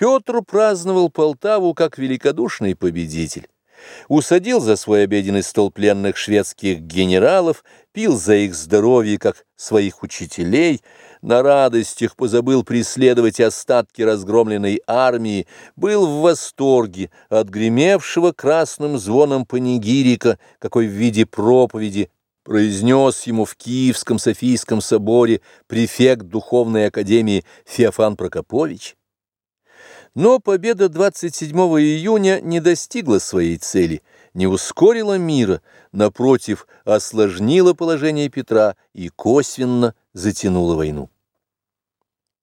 Петр праздновал Полтаву как великодушный победитель. Усадил за свой обеденный стол пленных шведских генералов, пил за их здоровье, как своих учителей, на радостях позабыл преследовать остатки разгромленной армии, был в восторге от гремевшего красным звоном панигирика, какой в виде проповеди произнес ему в Киевском Софийском соборе префект Духовной Академии Феофан Прокопович. Но победа 27 июня не достигла своей цели, не ускорила мира, напротив, осложнила положение Петра и косвенно затянула войну.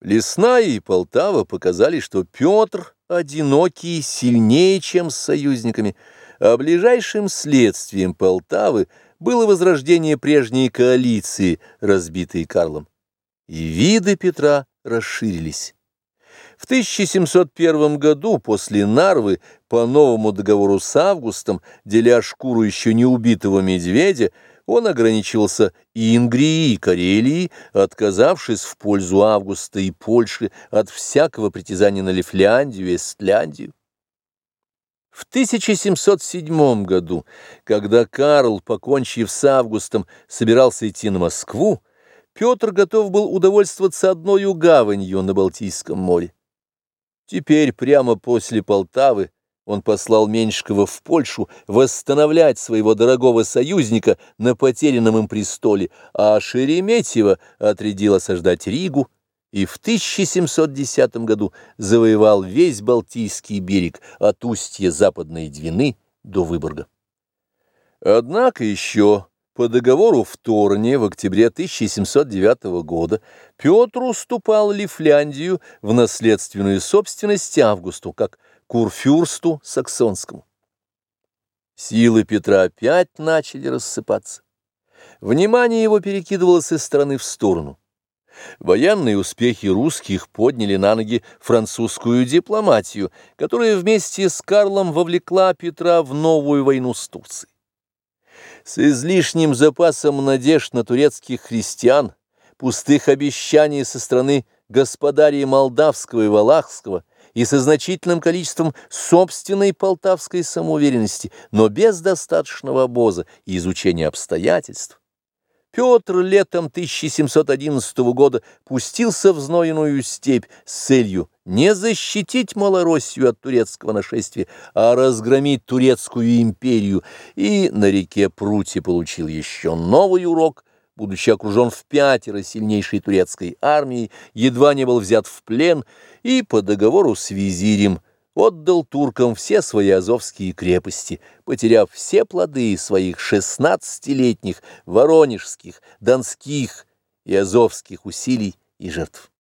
Лесная и Полтава показали, что Петр одинокий сильнее, чем с союзниками, а ближайшим следствием Полтавы было возрождение прежней коалиции, разбитой Карлом. И виды Петра расширились. В 1701 году после Нарвы по новому договору с Августом, деля шкуру еще не убитого медведя, он ограничивался Ингрией и Карелией, отказавшись в пользу Августа и Польши от всякого притязания на Лифляндию и Эстляндию. В 1707 году, когда Карл, покончив с Августом, собирался идти на Москву, Петр готов был удовольствоваться одной гаванью на Балтийском море. Теперь, прямо после Полтавы, он послал Меньшикова в Польшу восстановлять своего дорогого союзника на потерянном им престоле, а Шереметьева отрядил осаждать Ригу и в 1710 году завоевал весь Балтийский берег от устья Западной Двины до Выборга. Однако еще по договору в Торне в октябре 1709 года Петр уступал Лифляндию в наследственную собственность Августу, как курфюрсту саксонскому. Силы Петра опять начали рассыпаться. Внимание его перекидывалось из стороны в сторону. Военные успехи русских подняли на ноги французскую дипломатию, которая вместе с Карлом вовлекла Петра в новую войну с Турцией. С излишним запасом надежд на турецких христиан, пустых обещаний со стороны господарей Молдавского и Валахского и со значительным количеством собственной полтавской самоуверенности, но без достаточного обоза и изучения обстоятельств, Петр летом 1711 года пустился в знойную степь с целью не защитить Малороссию от турецкого нашествия, а разгромить турецкую империю, и на реке Прути получил еще новый урок, будучи окружен в пятеро сильнейшей турецкой армией, едва не был взят в плен и по договору с визирем отдал туркам все свои азовские крепости, потеряв все плоды своих шестнадцатилетних воронежских, донских и азовских усилий и жертв.